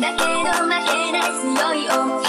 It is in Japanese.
だけど負けない強い思い